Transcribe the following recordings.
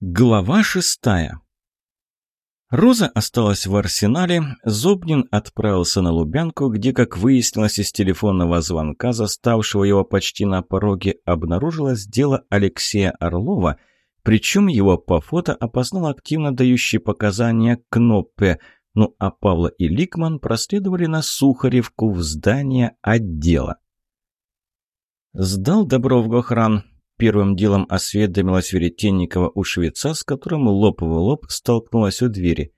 Глава шестая Роза осталась в арсенале, Зобнин отправился на Лубянку, где, как выяснилось из телефонного звонка, заставшего его почти на пороге, обнаружилось дело Алексея Орлова, причем его по фото опознал активно дающий показания Кноппе, ну а Павла и Ликман проследовали на Сухаревку в здание отдела. «Сдал добро в Гохран», Первым делом осведомилась Веретенникова у швеца, с которым лоб в лоб столкнулась у двери.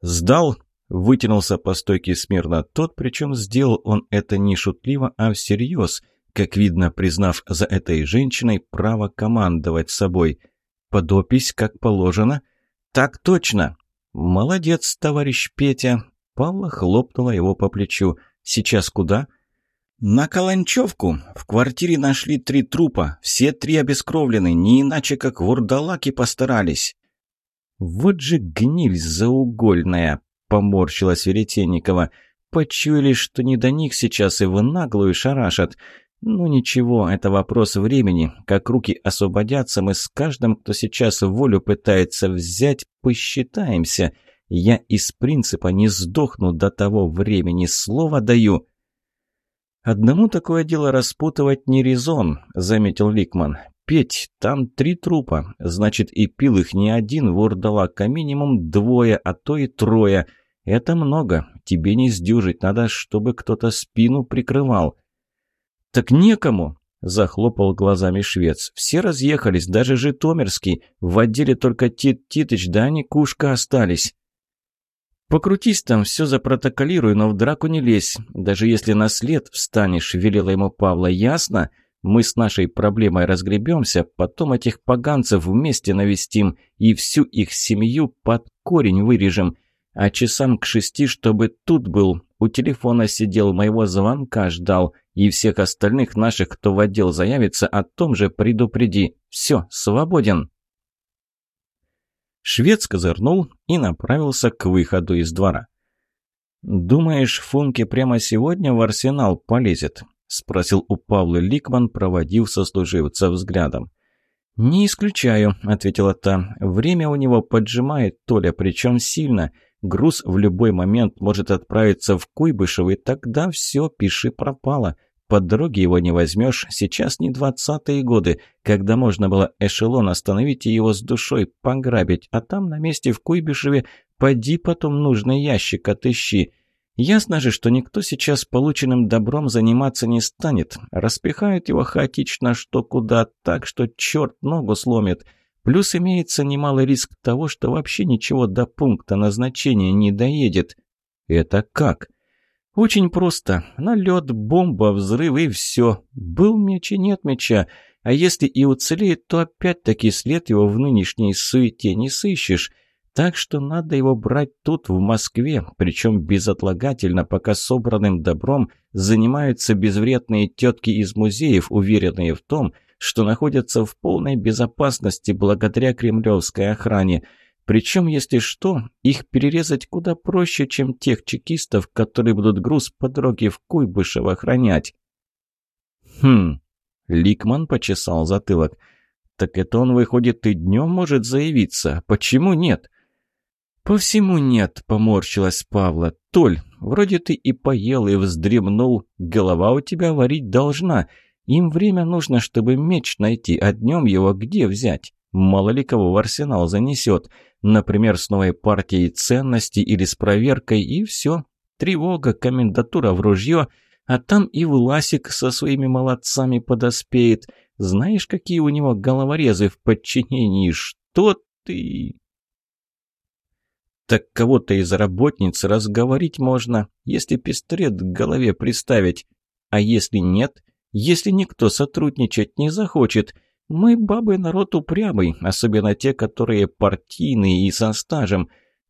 «Сдал?» – вытянулся по стойке смирно тот, причем сделал он это не шутливо, а всерьез, как видно, признав за этой женщиной право командовать собой. «Подопись, как положено?» «Так точно!» «Молодец, товарищ Петя!» Павла хлопнула его по плечу. «Сейчас куда?» «На Каланчевку в квартире нашли три трупа, все три обескровлены, не иначе как вурдалаки постарались». «Вот же гниль заугольная!» — поморщилась Веретенникова. «Почуяли, что не до них сейчас и в наглую шарашат. Ну ничего, это вопрос времени. Как руки освободятся, мы с каждым, кто сейчас волю пытается взять, посчитаемся. Я из принципа не сдохну до того времени, слово даю». «Одному такое дело распутывать не резон», — заметил Ликман. «Петь, там три трупа. Значит, и пил их не один вурдалак, а минимум двое, а то и трое. Это много. Тебе не сдюжить. Надо, чтобы кто-то спину прикрывал». «Так некому», — захлопал глазами швец. «Все разъехались, даже Житомирский. В отделе только Тит Титыч да Никушка остались». «Покрутись там, все запротоколируй, но в драку не лезь. Даже если на след встанешь», — велела ему Павла, — «ясно? Мы с нашей проблемой разгребемся, потом этих поганцев вместе навестим и всю их семью под корень вырежем. А часам к шести, чтобы тут был, у телефона сидел, моего звонка ждал, и всех остальных наших, кто в отдел заявится, о том же предупреди. Все, свободен». Швец козырнул и направился к выходу из двора. «Думаешь, Функе прямо сегодня в арсенал полезет?» — спросил у Павла Ликман, проводив сослуживца взглядом. «Не исключаю», — ответила та. «Время у него поджимает Толя, причем сильно. Груз в любой момент может отправиться в Куйбышев, и тогда все, пиши пропало. По дороге его не возьмешь. Сейчас не двадцатые годы, когда можно было эшелон остановить и его с душой пограбить, а там на месте в Куйбышеве поди потом нужный ящик отыщи. Ясно же, что никто сейчас полученным добром заниматься не станет. Распихают его хаотично что куда так, что черт ногу сломит. Плюс имеется немалый риск того, что вообще ничего до пункта назначения не доедет. Это как? Очень просто. Налет, бомба, взрыв и все. Был меч и нет меча. А если и уцелеет, то опять-таки след его в нынешней суете не сыщешь. Так что надо его брать тут, в Москве, причем безотлагательно, пока собранным добром занимаются безвредные тетки из музеев, уверенные в том, что находятся в полной безопасности благодаря кремлевской охране – причем, если что, их перерезать куда проще, чем тех чекистов, которые будут груз по дороге в Куйбышево охранять. Хм, Ликман почесал затылок. Так это он, выходит, и днем может заявиться. Почему нет? По всему нет, поморщилась Павла. Толь, вроде ты и поел, и вздремнул. Голова у тебя варить должна. Им время нужно, чтобы меч найти, а днем его где взять? Мало ли кого в арсенал занесет. Например, с новой партией ценностей или с проверкой, и все. Тревога, комендатура в ружье, а там и Власик со своими молодцами подоспеет. Знаешь, какие у него головорезы в подчинении? Что ты... Так кого-то из работниц разговорить можно, если пистолет к голове приставить. А если нет? Если никто сотрудничать не захочет? Мы, бабы, народ упрямый, особенно те, которые партийные и со стажем.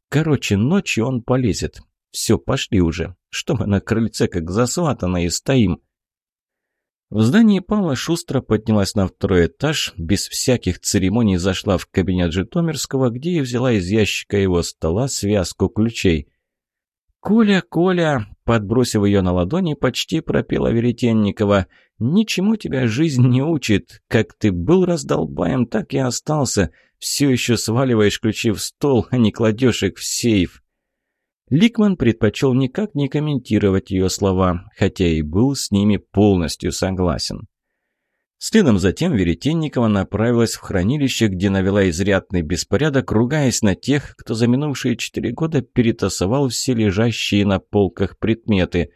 Короче, ночью он полезет. Все, пошли уже. Что мы на крыльце, как засватанные, стоим?» В здании Павла шустро поднялась на второй этаж, без всяких церемоний зашла в кабинет Житомирского, где и взяла из ящика его стола связку ключей. «Коля, Коля!» — подбросив ее на ладони, почти пропела Веретенникова — Ничему тебя жизнь не учит. Как ты был раздолбаем, так и остался. Все еще сваливаешь ключи в стол, а не кладешь их в сейф. Ликман предпочел никак не комментировать ее слова, хотя и был с ними полностью согласен. Следом затем Веретенникова направилась в хранилище, где навела изрядный беспорядок, ругаясь на тех, кто за минувшие четыре года перетасовал все лежащие на полках предметы.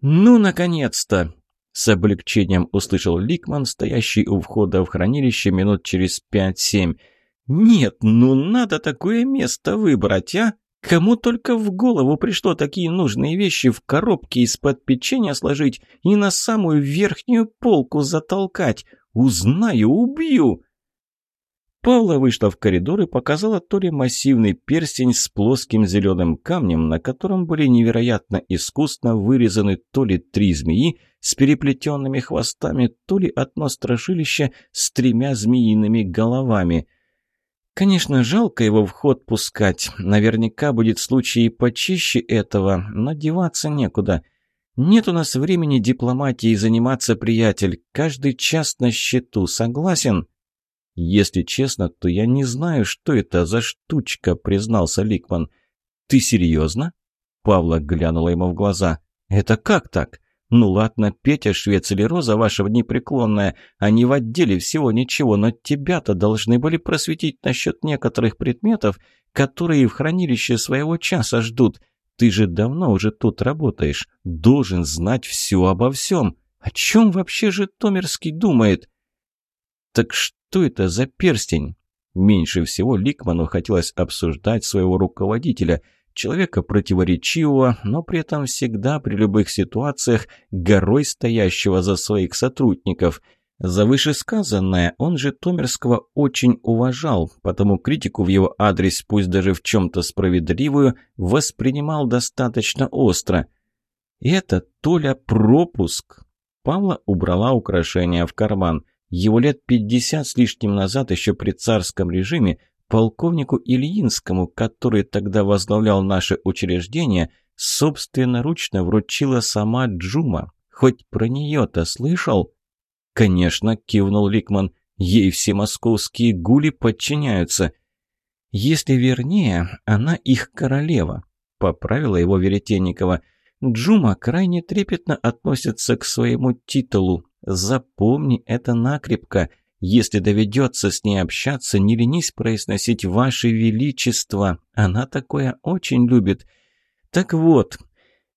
«Ну, наконец-то!» С облегчением услышал Ликман, стоящий у входа в хранилище минут через пять-семь. «Нет, ну надо такое место выбрать, а? Кому только в голову пришло такие нужные вещи в коробке из-под печенья сложить и на самую верхнюю полку затолкать? Узнаю, убью!» Павла вышла в коридор и показала то ли массивный перстень с плоским зеленым камнем, на котором были невероятно искусно вырезаны то ли три змеи с переплетенными хвостами, то ли одно страшилище с тремя змеиными головами. Конечно, жалко его в ход пускать. Наверняка будет случай и почище этого, но деваться некуда. Нет у нас времени дипломатией заниматься, приятель. Каждый час на счету. Согласен? Если честно, то я не знаю, что это за штучка, признался Ликман. Ты серьезно? Павла глянула ему в глаза. Это как так? Ну ладно, Петя, швец или Роза ваша непреклонная, они в отделе всего ничего, но тебя-то должны были просветить насчет некоторых предметов, которые в хранилище своего часа ждут. Ты же давно уже тут работаешь, должен знать все обо всем. О чем вообще же Томерский думает? Так что это за перстень? Меньше всего Ликману хотелось обсуждать своего руководителя – человека противоречивого, но при этом всегда при любых ситуациях горой стоящего за своих сотрудников. За вышесказанное он же Томерского очень уважал, потому критику в его адрес, пусть даже в чем-то справедливую, воспринимал достаточно остро. это Толя пропуск. Павла убрала украшения в карман. Его лет пятьдесят с лишним назад, еще при царском режиме, полковнику Ильинскому, который тогда возглавлял наше учреждение, собственноручно вручила сама Джума. Хоть про нее-то слышал? «Конечно», — кивнул Ликман, — «ей все московские гули подчиняются». «Если вернее, она их королева», — поправила его Веретенникова. «Джума крайне трепетно относится к своему титулу. Запомни это накрепко». Если доведется с ней общаться, не ленись произносить «Ваше Величество». Она такое очень любит. Так вот,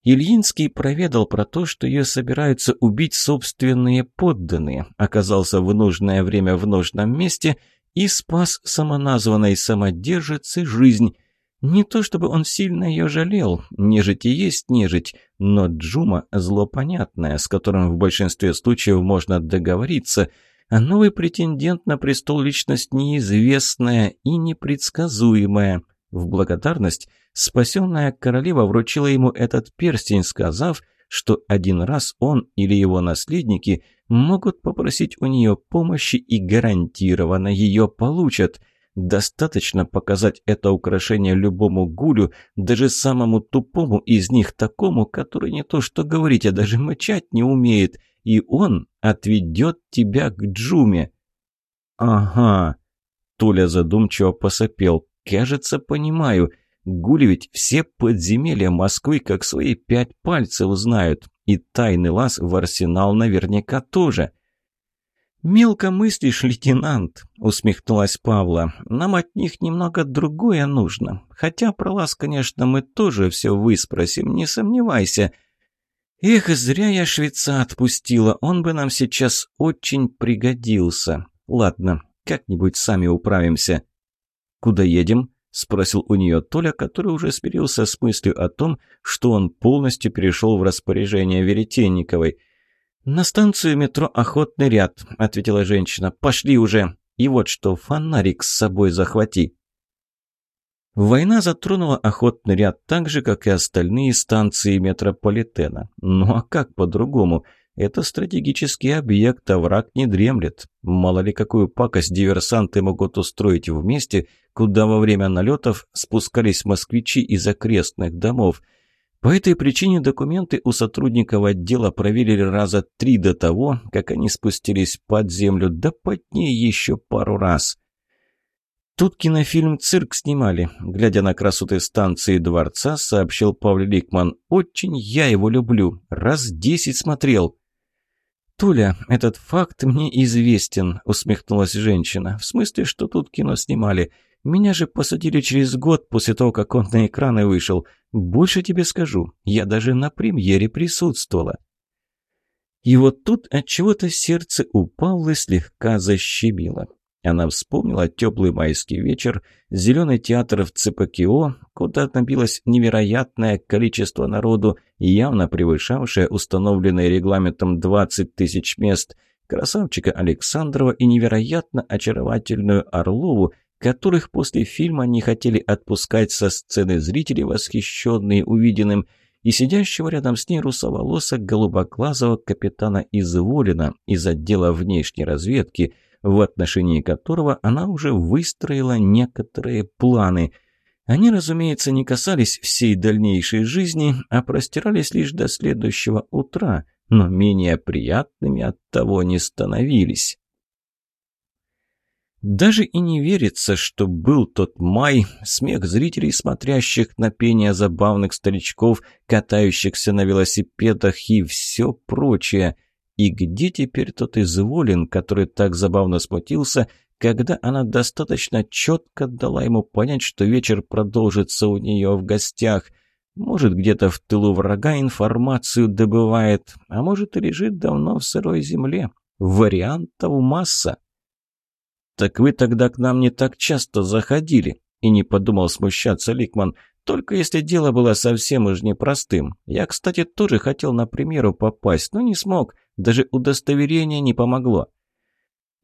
Ильинский проведал про то, что ее собираются убить собственные подданные, оказался в нужное время в нужном месте и спас самоназванной самодержице жизнь. Не то чтобы он сильно ее жалел, нежить и есть нежить, но Джума – зло понятное, с которым в большинстве случаев можно договориться – а новый претендент на престол – личность неизвестная и непредсказуемая. В благодарность спасенная королева вручила ему этот перстень, сказав, что один раз он или его наследники могут попросить у нее помощи и гарантированно ее получат. Достаточно показать это украшение любому гулю, даже самому тупому из них такому, который не то что говорить, а даже мычать не умеет – и он отведет тебя к Джуме». «Ага», — Толя задумчиво посопел. «Кажется, понимаю. Гули ведь все подземелья Москвы как свои пять пальцев знают, и тайный лаз в арсенал наверняка тоже». «Мелко мыслишь, лейтенант», — усмехнулась Павла. «Нам от них немного другое нужно. Хотя про лаз, конечно, мы тоже все выспросим, не сомневайся. Эх, зря я швеца отпустила, он бы нам сейчас очень пригодился. Ладно, как-нибудь сами управимся. Куда едем? Спросил у нее Толя, который уже смирился с мыслью о том, что он полностью перешел в распоряжение Веретенниковой. «На станцию метро «Охотный ряд», — ответила женщина. «Пошли уже. И вот что, фонарик с собой захвати». Война затронула охотный ряд так же, как и остальные станции метрополитена. Ну а как по-другому? Это стратегический объект, а враг не дремлет. Мало ли какую пакость диверсанты могут устроить в месте, куда во время налетов спускались москвичи из окрестных домов. По этой причине документы у сотрудников отдела проверили раза три до того, как они спустились под землю, да под ней еще пару раз. Тут кинофильм «Цирк» снимали. Глядя на красоты станции дворца, сообщил Павел Ликман. «Очень я его люблю. Раз десять смотрел». «Туля, этот факт мне известен», — усмехнулась женщина. «В смысле, что тут кино снимали? Меня же посадили через год после того, как он на экраны вышел. Больше тебе скажу, я даже на премьере присутствовала». И вот тут от чего то сердце у Павлы слегка защемило. Она вспомнила теплый майский вечер, зеленый театр в ЦПКО, куда набилось невероятное количество народу, явно превышавшее установленное регламентом 20 тысяч мест, красавчика Александрова и невероятно очаровательную Орлову, которых после фильма не хотели отпускать со сцены зрители, восхищенные увиденным, и сидящего рядом с ней русоволосок голубоглазого капитана Изволина из отдела внешней разведки – в отношении которого она уже выстроила некоторые планы. Они, разумеется, не касались всей дальнейшей жизни, а простирались лишь до следующего утра, но менее приятными от того не становились. Даже и не верится, что был тот май, смех зрителей, смотрящих на пение забавных старичков, катающихся на велосипедах и все прочее – и где теперь тот изволен, который так забавно смутился, когда она достаточно четко дала ему понять, что вечер продолжится у нее в гостях? Может, где-то в тылу врага информацию добывает, а может, и лежит давно в сырой земле. Вариантов масса. «Так вы тогда к нам не так часто заходили», — и не подумал смущаться Ликман. «Только если дело было совсем уж непростым. Я, кстати, тоже хотел на премьеру попасть, но не смог. Даже удостоверение не помогло.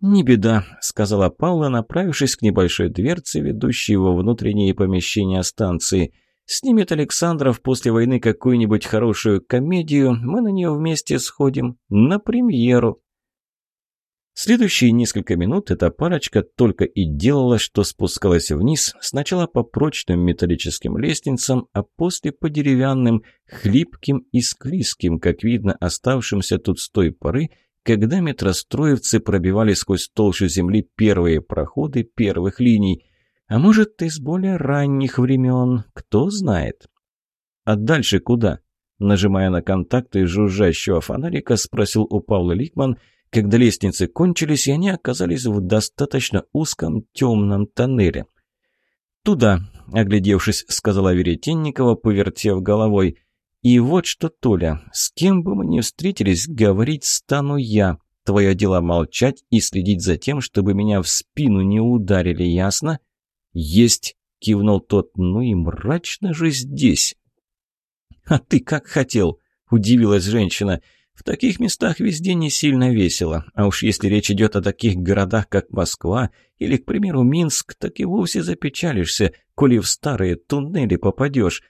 «Не беда», — сказала Паула, направившись к небольшой дверце, ведущей во внутренние помещения станции. «Снимет Александров после войны какую-нибудь хорошую комедию, мы на нее вместе сходим. На премьеру». Следующие несколько минут эта парочка только и делала, что спускалась вниз, сначала по прочным металлическим лестницам, а после по деревянным, хлипким и склизким, как видно, оставшимся тут с той поры, когда метростроевцы пробивали сквозь толщу земли первые проходы первых линий. А может, из более ранних времен, кто знает. А дальше куда? Нажимая на контакты жужжащего фонарика, спросил у Павла Ликман – когда лестницы кончились, и они оказались в достаточно узком темном тоннеле. «Туда», — оглядевшись, сказала Веретенникова, повертев головой. «И вот что, Толя, с кем бы мы ни встретились, говорить стану я. Твое дело молчать и следить за тем, чтобы меня в спину не ударили, ясно?» «Есть», — кивнул тот, — «ну и мрачно же здесь». «А ты как хотел?» — удивилась женщина. В таких местах везде не сильно весело, а уж если речь идет о таких городах, как Москва или, к примеру, Минск, так и вовсе запечалишься, коли в старые туннели попадешь.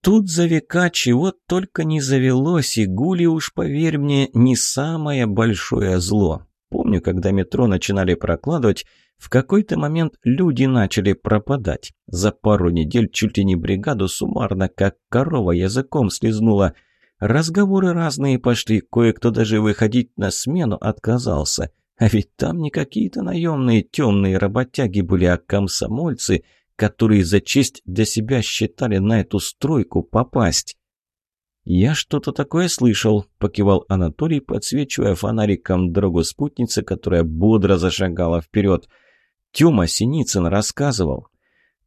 Тут за века чего только не завелось, и гули уж, поверь мне, не самое большое зло. Помню, когда метро начинали прокладывать, в какой-то момент люди начали пропадать. За пару недель чуть ли не бригаду суммарно, как корова языком слезнула – Разговоры разные пошли, кое-кто даже выходить на смену отказался. А ведь там не какие-то наемные темные работяги были, а комсомольцы, которые за честь для себя считали на эту стройку попасть. «Я что-то такое слышал», — покивал Анатолий, подсвечивая фонариком дорогу спутницы, которая бодро зашагала вперед. Тёма Синицын рассказывал.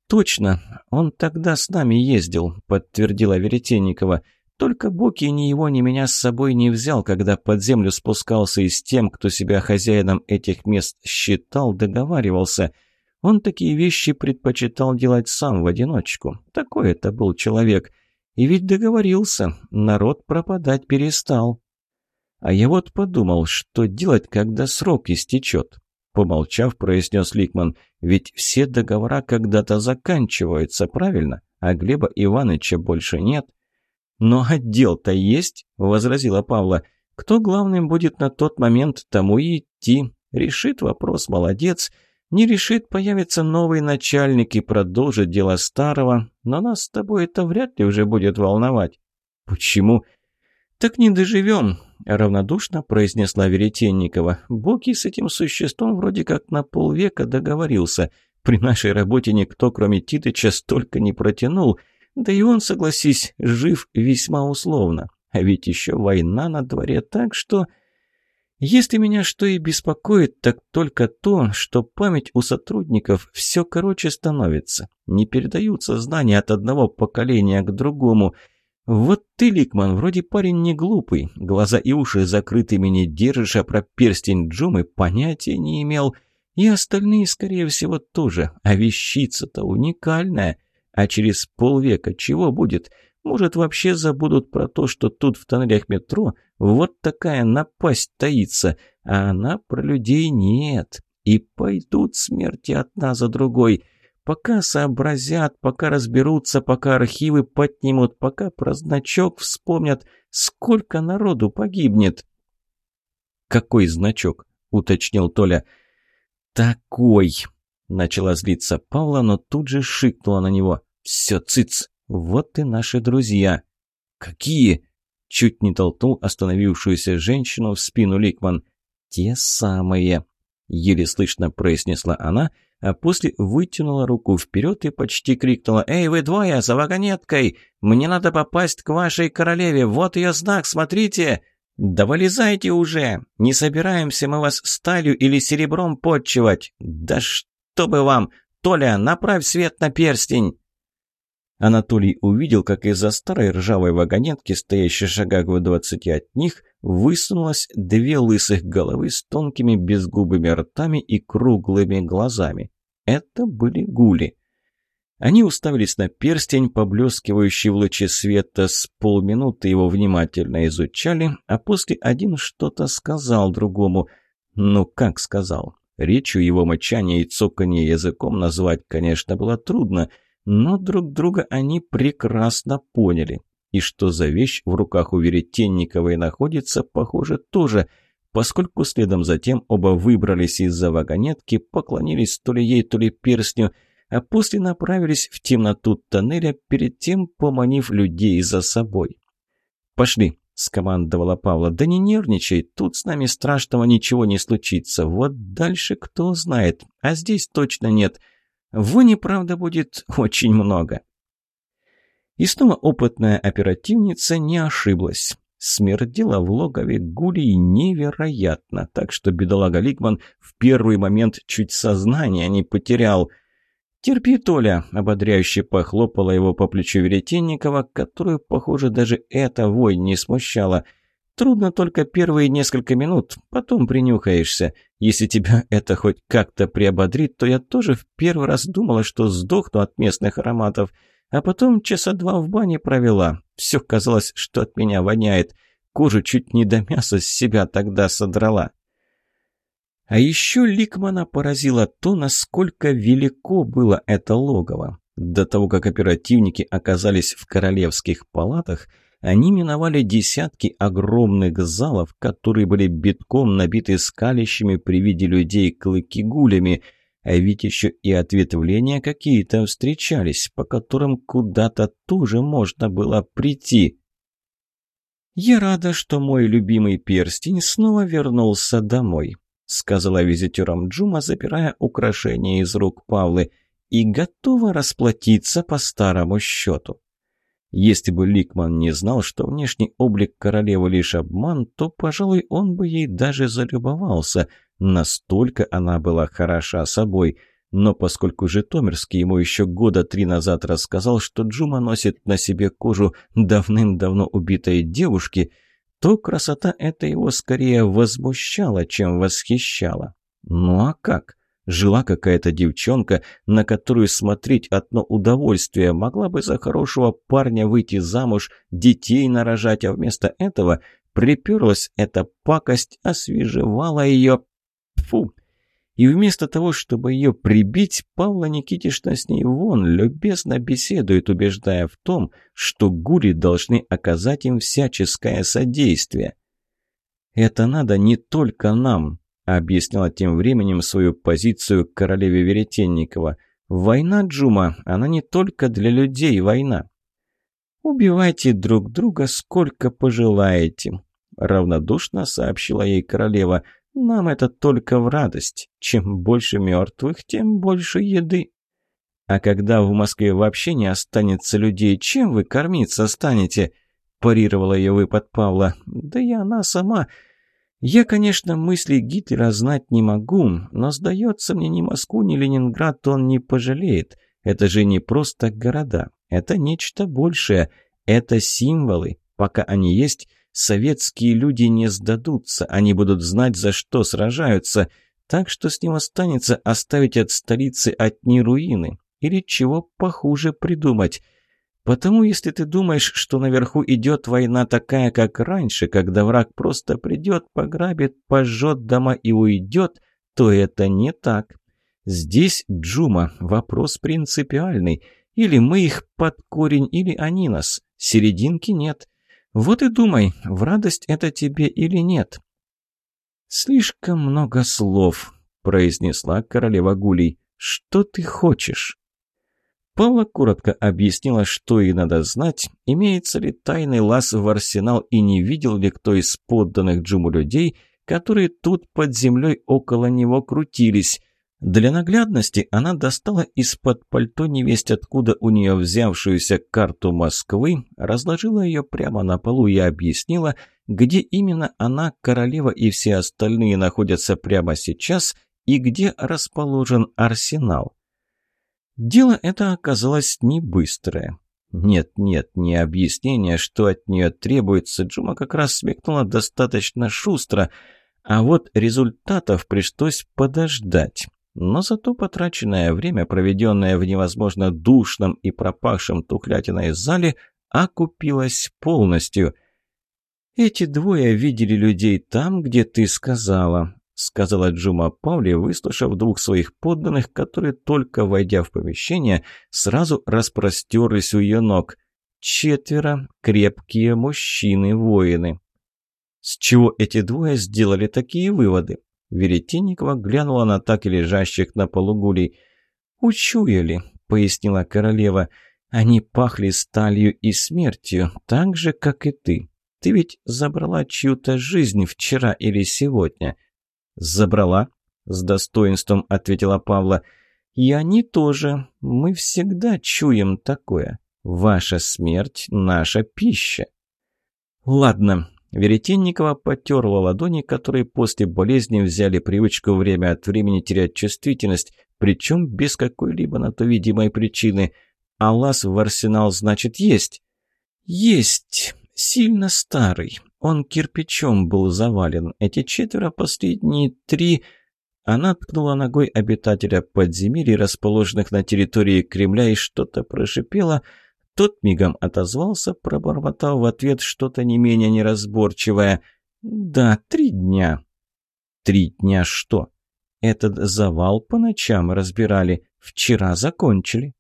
«Точно, он тогда с нами ездил», — подтвердила Веретенникова. Только Буки ни его, ни меня с собой не взял, когда под землю спускался и с тем, кто себя хозяином этих мест считал, договаривался. Он такие вещи предпочитал делать сам в одиночку. Такой это был человек. И ведь договорился, народ пропадать перестал. А я вот подумал, что делать, когда срок истечет. Помолчав, произнес Ликман, ведь все договора когда-то заканчиваются, правильно? А Глеба Ивановича больше нет. «Но отдел-то есть», — возразила Павла. «Кто главным будет на тот момент, тому и идти. Решит вопрос, молодец. Не решит, появится новый начальник и продолжит дело старого. Но нас с тобой это вряд ли уже будет волновать». «Почему?» «Так не доживем», — равнодушно произнесла Веретенникова. «Боки с этим существом вроде как на полвека договорился. При нашей работе никто, кроме Титыча, столько не протянул. Да и он, согласись, жив весьма условно. А ведь еще война на дворе, так что... Если меня что и беспокоит, так только то, что память у сотрудников все короче становится. Не передаются знания от одного поколения к другому. Вот ты, Ликман, вроде парень не глупый. Глаза и уши закрытыми не держишь, а про перстень Джумы понятия не имел. И остальные, скорее всего, тоже. А вещица-то уникальная. А через полвека чего будет? — может, вообще забудут про то, что тут в тоннелях метро вот такая напасть таится, а она про людей нет. И пойдут смерти одна за другой. Пока сообразят, пока разберутся, пока архивы поднимут, пока про значок вспомнят, сколько народу погибнет. «Какой значок?» — уточнил Толя. «Такой!» — начала злиться Павла, но тут же шикнула на него. «Все, цыц! Вот и наши друзья. Какие? Чуть не толкнул остановившуюся женщину в спину Ликман. Те самые. Еле слышно произнесла она, а после вытянула руку вперед и почти крикнула «Эй, вы двое, за вагонеткой! Мне надо попасть к вашей королеве! Вот ее знак, смотрите!» «Да вылезайте уже! Не собираемся мы вас сталью или серебром подчивать! Да что бы вам! Толя, направь свет на перстень!» Анатолий увидел, как из-за старой ржавой вагонетки, стоящей шагах в двадцати от них, высунулось две лысых головы с тонкими безгубыми ртами и круглыми глазами. Это были гули. Они уставились на перстень, поблескивающий в луче света, с полминуты его внимательно изучали, а после один что-то сказал другому. Ну, как сказал? Речью его мочания и цоканье языком назвать, конечно, было трудно — но друг друга они прекрасно поняли. И что за вещь в руках у Веретенниковой находится, похоже, тоже, поскольку следом за тем оба выбрались из-за вагонетки, поклонились то ли ей, то ли перстню, а после направились в темноту тоннеля, перед тем поманив людей за собой. «Пошли», — скомандовала Павла. «Да не нервничай, тут с нами страшного ничего не случится. Вот дальше кто знает, а здесь точно нет». Вони, правда, будет очень много. И снова опытная оперативница не ошиблась. Смердела в логове гулей невероятно, так что бедолага Ликман в первый момент чуть сознание не потерял. «Терпи, Толя!» — ободряюще похлопала его по плечу Веретенникова, которую, похоже, даже эта вонь не смущала — Трудно только первые несколько минут, потом принюхаешься. Если тебя это хоть как-то приободрит, то я тоже в первый раз думала, что сдохну от местных ароматов, а потом часа два в бане провела. Все казалось, что от меня воняет. Кожу чуть не до мяса с себя тогда содрала. А еще Ликмана поразило то, насколько велико было это логово. До того, как оперативники оказались в королевских палатах – они миновали десятки огромных залов, которые были битком набиты скалящими при виде людей клыки-гулями, а ведь еще и ответвления какие-то встречались, по которым куда-то тоже можно было прийти. «Я рада, что мой любимый перстень снова вернулся домой», сказала визитерам Джума, запирая украшения из рук Павлы, и готова расплатиться по старому счету. Если бы Ликман не знал, что внешний облик королевы лишь обман, то, пожалуй, он бы ей даже залюбовался. Настолько она была хороша собой. Но поскольку Житомирский ему еще года три назад рассказал, что Джума носит на себе кожу давным-давно убитой девушки, то красота эта его скорее возмущала, чем восхищала. Ну а как? Жила какая-то девчонка, на которую смотреть одно удовольствие. Могла бы за хорошего парня выйти замуж, детей нарожать, а вместо этого приперлась эта пакость, освежевала ее. Фу! И вместо того, чтобы ее прибить, Павла Никитишна с ней вон любезно беседует, убеждая в том, что гури должны оказать им всяческое содействие. «Это надо не только нам», объясняла тем временем свою позицию королеве Веретенникова. «Война, Джума, она не только для людей война». «Убивайте друг друга сколько пожелаете», — равнодушно сообщила ей королева. Нам это только в радость. Чем больше мертвых, тем больше еды. А когда в Москве вообще не останется людей, чем вы кормиться станете?» Парировала ее выпад Павла. «Да и она сама...» Я, конечно, мысли Гитлера знать не могу, но, сдается мне, ни Москву, ни Ленинград он не пожалеет. Это же не просто города, это нечто большее, это символы. Пока они есть, советские люди не сдадутся, они будут знать, за что сражаются. Так что с ним останется оставить от столицы одни руины. Или чего похуже придумать – Потому если ты думаешь, что наверху идет война такая, как раньше, когда враг просто придет, пограбит, пожжет дома и уйдет, то это не так. Здесь, Джума, вопрос принципиальный. Или мы их под корень, или они нас. Серединки нет. Вот и думай, в радость это тебе или нет. «Слишком много слов», — произнесла королева Гулей. «Что ты хочешь?» Павла коротко объяснила, что ей надо знать, имеется ли тайный лаз в арсенал и не видел ли кто из подданных Джуму людей, которые тут под землей около него крутились. Для наглядности она достала из-под пальто невесть откуда у нее взявшуюся карту Москвы, разложила ее прямо на полу и объяснила, где именно она, королева и все остальные находятся прямо сейчас и где расположен арсенал. Дело это оказалось не быстрое. Нет-нет, не объяснение, что от нее требуется, Джума как раз смекнула достаточно шустро, а вот результатов пришлось подождать. Но зато потраченное время, проведенное в невозможно душном и пропахшем тухлятиной зале, окупилось полностью. «Эти двое видели людей там, где ты сказала», сказала Джума Павли, выслушав двух своих подданных, которые, только войдя в помещение, сразу распростерлись у ее ног. Четверо крепкие мужчины-воины. С чего эти двое сделали такие выводы? Веретенникова глянула на так и лежащих на полу гулей. «Учуяли», — пояснила королева. «Они пахли сталью и смертью, так же, как и ты. Ты ведь забрала чью-то жизнь вчера или сегодня». «Забрала?» — с достоинством ответила Павла. «И они тоже. Мы всегда чуем такое. Ваша смерть — наша пища». «Ладно». Веретенникова потерла ладони, которые после болезни взяли привычку время от времени терять чувствительность, причем без какой-либо на то видимой причины. А лаз в арсенал, значит, есть? «Есть. Сильно старый. Он кирпичом был завален. Эти четверо, последние три... Она ткнула ногой обитателя подземелий, расположенных на территории Кремля, и что-то прошипела. Тот мигом отозвался, пробормотав в ответ что-то не менее неразборчивое. «Да, три дня». «Три дня что?» «Этот завал по ночам разбирали. Вчера закончили».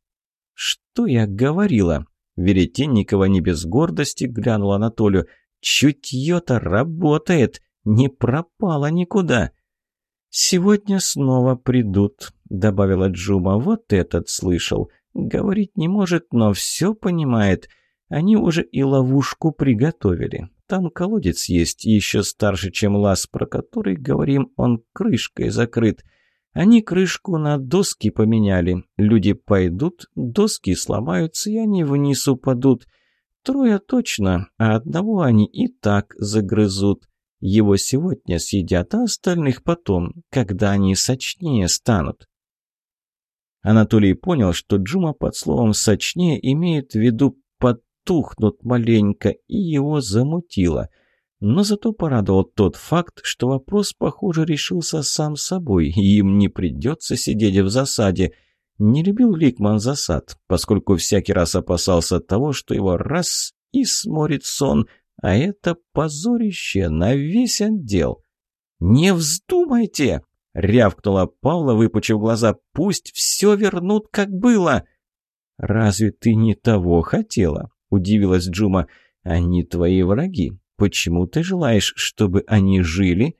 «Что я говорила?» Веретенникова не без гордости глянула на Толю. Чутье-то работает, не пропало никуда. «Сегодня снова придут», — добавила Джума. «Вот этот слышал. Говорить не может, но все понимает. Они уже и ловушку приготовили. Там колодец есть, еще старше, чем лаз, про который, говорим, он крышкой закрыт. Они крышку на доски поменяли. Люди пойдут, доски сломаются, и они вниз упадут. Трое точно, а одного они и так загрызут. Его сегодня съедят, а остальных потом, когда они сочнее станут. Анатолий понял, что Джума под словом «сочнее» имеет в виду «потухнут маленько», и его замутило. Но зато порадовал тот факт, что вопрос, похоже, решился сам собой, и им не придется сидеть в засаде – не любил Ликман засад, поскольку всякий раз опасался того, что его раз и сморит сон, а это позорище на весь отдел. «Не вздумайте!» — рявкнула Павла, выпучив глаза. «Пусть все вернут, как было!» «Разве ты не того хотела?» — удивилась Джума. «Они твои враги. Почему ты желаешь, чтобы они жили?»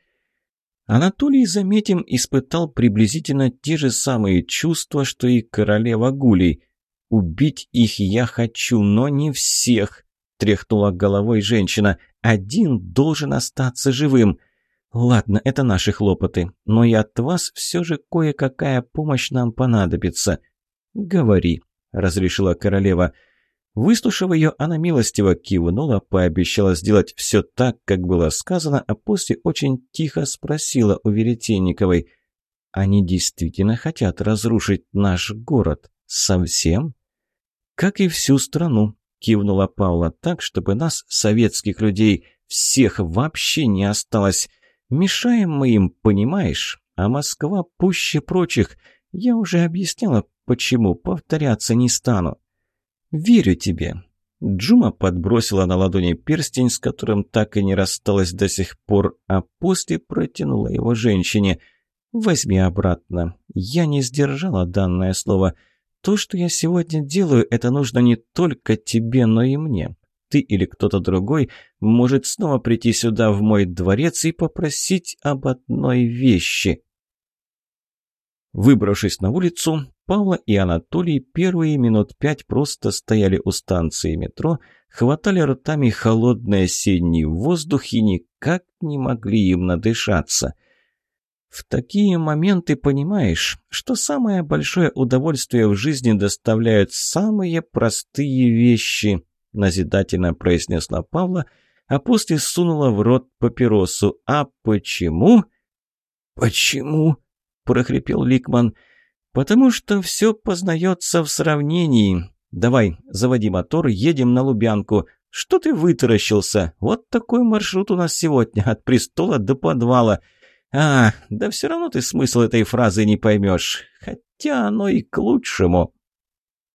Анатолий, заметим, испытал приблизительно те же самые чувства, что и королева Гулей. «Убить их я хочу, но не всех», — тряхнула головой женщина. «Один должен остаться живым». Ладно, это наши хлопоты, но и от вас все же кое-какая помощь нам понадобится. Говори, разрешила королева. Выслушав ее, она милостиво кивнула, пообещала сделать все так, как было сказано, а после очень тихо спросила у Веретенниковой. «Они действительно хотят разрушить наш город? Совсем?» «Как и всю страну», — кивнула Павла так, чтобы нас, советских людей, всех вообще не осталось. Мешаем мы им, понимаешь? А Москва пуще прочих. Я уже объясняла, почему, повторяться не стану. Верю тебе. Джума подбросила на ладони перстень, с которым так и не рассталась до сих пор, а после протянула его женщине. «Возьми обратно. Я не сдержала данное слово. То, что я сегодня делаю, это нужно не только тебе, но и мне ты или кто-то другой может снова прийти сюда, в мой дворец, и попросить об одной вещи. Выбравшись на улицу, Павла и Анатолий первые минут пять просто стояли у станции метро, хватали ртами холодный осенний воздух и никак не могли им надышаться. В такие моменты понимаешь, что самое большое удовольствие в жизни доставляют самые простые вещи – назидательно произнесла Павла, а после сунула в рот папиросу. «А почему?» «Почему?» – прохрипел Ликман. «Потому что все познается в сравнении. Давай, заводи мотор, едем на Лубянку. Что ты вытаращился? Вот такой маршрут у нас сегодня, от престола до подвала. А, да все равно ты смысл этой фразы не поймешь. Хотя оно и к лучшему».